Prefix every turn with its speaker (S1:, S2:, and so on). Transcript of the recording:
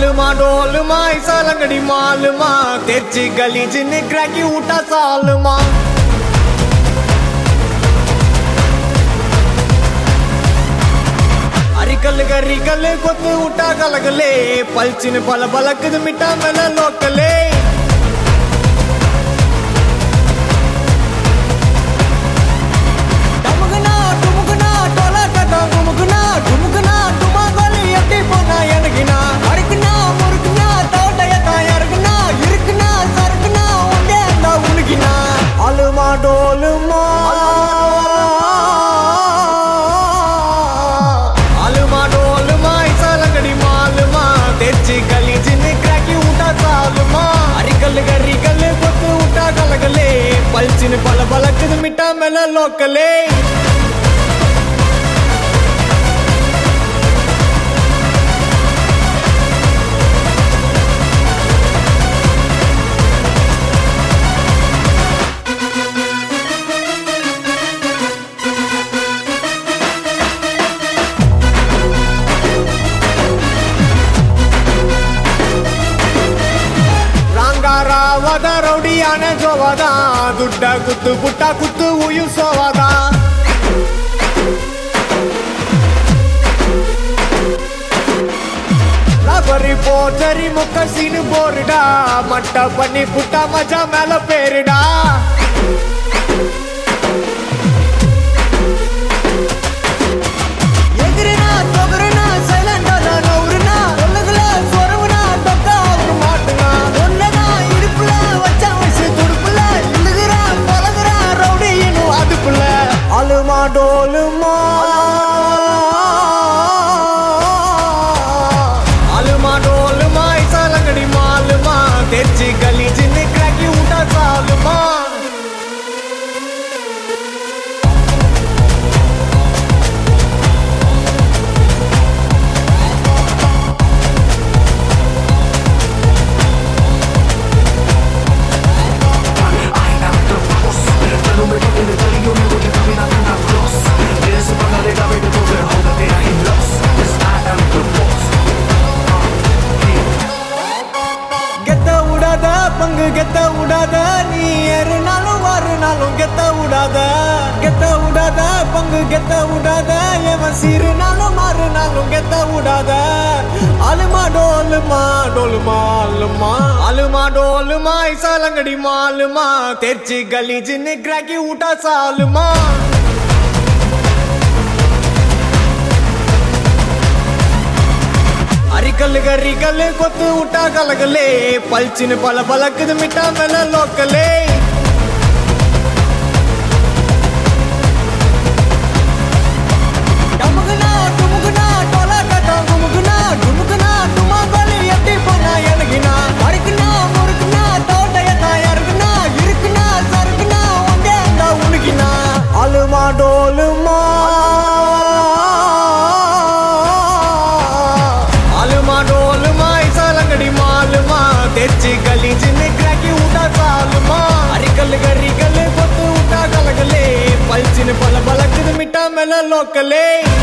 S1: மாலுமா டோலுமா சலங்கடி மாலுமா தேர்ச்சி கலிஜின்னு கிராக்கி விட்டா சாலுமா. அரிக்கல் கரிக்கல் கொத்து விட்டா கலகலே பல்ச்சின்னு பல பலக்குது மிட்டா மேல லோக்கலே. la locally. ரவுடியான ஜோவாதான் துட்டா குத்து புட்டா குத்து உயிர் சோவாதான். ரபரி போட்டரி முக்கசின்னு போருடா. மட்டை பண்ணி புட்டா மஜா மேல பேருடா. நாக்கு கெத்த விடாத நீ ஏறு நாளும் வாரு நாளும் கெத்த விடாத. கெத்த விடாத பங்கு கெத்த விடாத எவன் சிறு நாளும் மாறு நாளும் கெத்த விடாத. அலுமா டோலுமா டோலுமா அலுமா அலுமா டோலுமா இசாலங்கடி மாலுமா. தெர்ச்சி கலீஜின்னு கிராக்கி விட்டா சாலுமா. అరికల్ గరికల్ కొత్త ఉట్టా కలగలే పల్చిన పల పలకదు మిఠా మెల లోకలే Pamela locally.